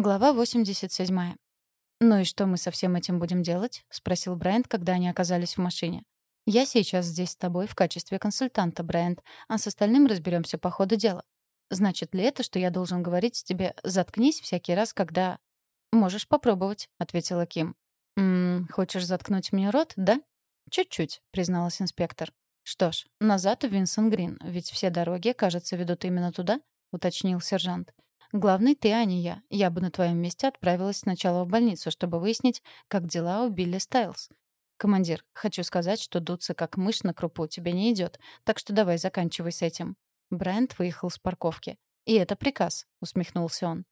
Глава 87. «Ну и что мы со всем этим будем делать?» — спросил Брайант, когда они оказались в машине. «Я сейчас здесь с тобой в качестве консультанта, Брайант, а с остальным разберемся по ходу дела. Значит ли это, что я должен говорить тебе «заткнись» всякий раз, когда...» «Можешь попробовать», — ответила Ким. «Ммм, хочешь заткнуть мне рот, да?» «Чуть-чуть», — призналась инспектор. «Что ж, назад в Винсон Грин, ведь все дороги, кажется, ведут именно туда», — уточнил сержант. Главный ты, а не я. Я бы на твоем месте отправилась сначала в больницу, чтобы выяснить, как дела у Билли Стайлз. Командир, хочу сказать, что дуться как мышь на крупу тебе не идет, так что давай заканчивай с этим. Брайант выехал с парковки. И это приказ, усмехнулся он.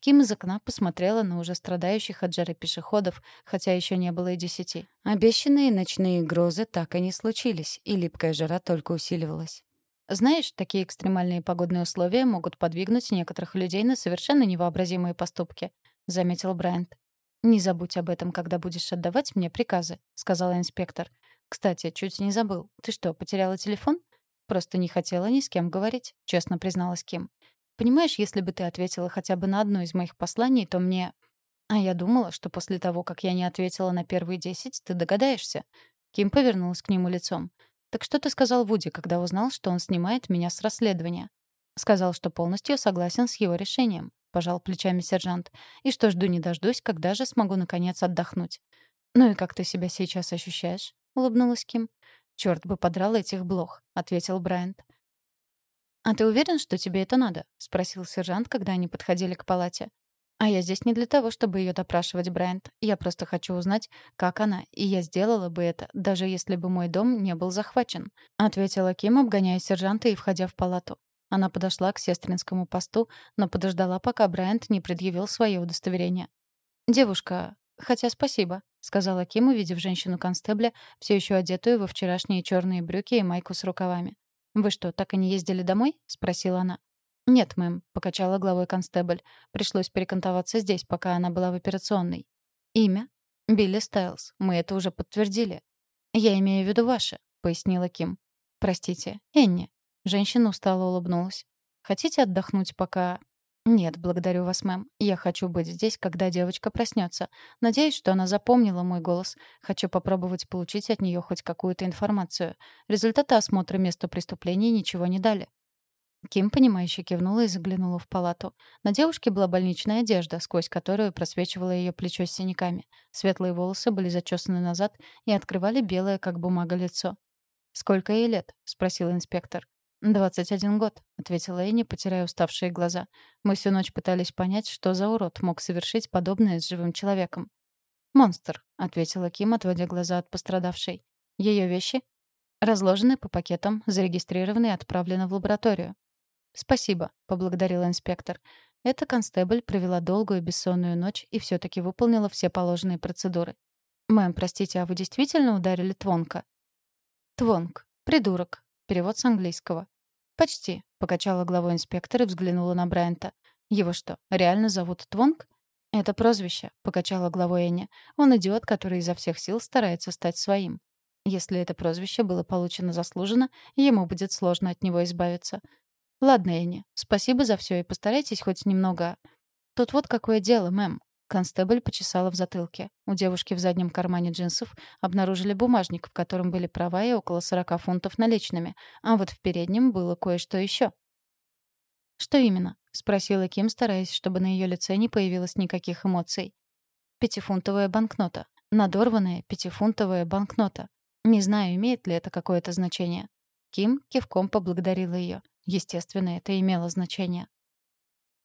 Ким из окна посмотрела на уже страдающих от жары пешеходов, хотя еще не было и десяти. Обещанные ночные грозы так и не случились, и липкая жара только усиливалась. Знаешь, такие экстремальные погодные условия могут подвигнуть некоторых людей на совершенно невообразимые поступки, заметил Брайант. Не забудь об этом, когда будешь отдавать мне приказы, сказала инспектор. Кстати, чуть не забыл. Ты что, потеряла телефон? Просто не хотела ни с кем говорить, честно призналась Ким. Понимаешь, если бы ты ответила хотя бы на одно из моих посланий, то мне А я думала, что после того, как я не ответила на первые десять, ты догадаешься. Ким повернулась к нему лицом. «Так что ты сказал Вуди, когда узнал, что он снимает меня с расследования?» «Сказал, что полностью согласен с его решением», — пожал плечами сержант. «И что жду не дождусь, когда же смогу наконец отдохнуть». «Ну и как ты себя сейчас ощущаешь?» — улыбнулась Ким. «Чёрт бы подрал этих блох», — ответил Брайант. «А ты уверен, что тебе это надо?» — спросил сержант, когда они подходили к палате. А я здесь не для того, чтобы ее допрашивать, Брайант. Я просто хочу узнать, как она, и я сделала бы это, даже если бы мой дом не был захвачен», — ответила Ким, обгоняя сержанта и входя в палату. Она подошла к сестринскому посту, но подождала, пока Брайант не предъявил свое удостоверение. «Девушка, хотя спасибо», — сказала Ким, увидев женщину-констебля, все еще одетую во вчерашние черные брюки и майку с рукавами. «Вы что, так и не ездили домой?» — спросила она. «Нет, мэм», — покачала головой констебль. «Пришлось перекантоваться здесь, пока она была в операционной». «Имя?» «Билли Стайлз. Мы это уже подтвердили». «Я имею в виду ваше», — пояснила Ким. «Простите, Энни». Женщина устало улыбнулась. «Хотите отдохнуть, пока...» «Нет, благодарю вас, мэм. Я хочу быть здесь, когда девочка проснется. Надеюсь, что она запомнила мой голос. Хочу попробовать получить от нее хоть какую-то информацию. Результаты осмотра места преступления ничего не дали. Ким, понимающе кивнула и заглянула в палату. На девушке была больничная одежда, сквозь которую просвечивало ее плечо с синяками. Светлые волосы были зачесаны назад и открывали белое, как бумага, лицо. «Сколько ей лет?» — спросил инспектор. «Двадцать один год», — ответила Энни, потеряя уставшие глаза. «Мы всю ночь пытались понять, что за урод мог совершить подобное с живым человеком». «Монстр», — ответила Ким, отводя глаза от пострадавшей. «Ее вещи?» «Разложены по пакетам, зарегистрированы и отправлены в лабораторию. «Спасибо», — поблагодарил инспектор. Эта констебль провела долгую бессонную ночь и все таки выполнила все положенные процедуры. «Мэм, простите, а вы действительно ударили Твонка?» «Твонг. Придурок». Перевод с английского. «Почти», — покачала головой инспектор и взглянула на Брайанта. «Его что, реально зовут Твонг?» «Это прозвище», — покачала головой Энни. «Он идиот, который изо всех сил старается стать своим. Если это прозвище было получено заслуженно, ему будет сложно от него избавиться. «Ладно, Энни, спасибо за все и постарайтесь хоть немного...» «Тут вот какое дело, мэм». Констебль почесала в затылке. У девушки в заднем кармане джинсов обнаружили бумажник, в котором были права и около 40 фунтов наличными, а вот в переднем было кое-что еще. «Что именно?» — спросила Ким, стараясь, чтобы на ее лице не появилось никаких эмоций. «Пятифунтовая банкнота. Надорванная пятифунтовая банкнота. Не знаю, имеет ли это какое-то значение». Ким кивком поблагодарила ее. Естественно, это имело значение.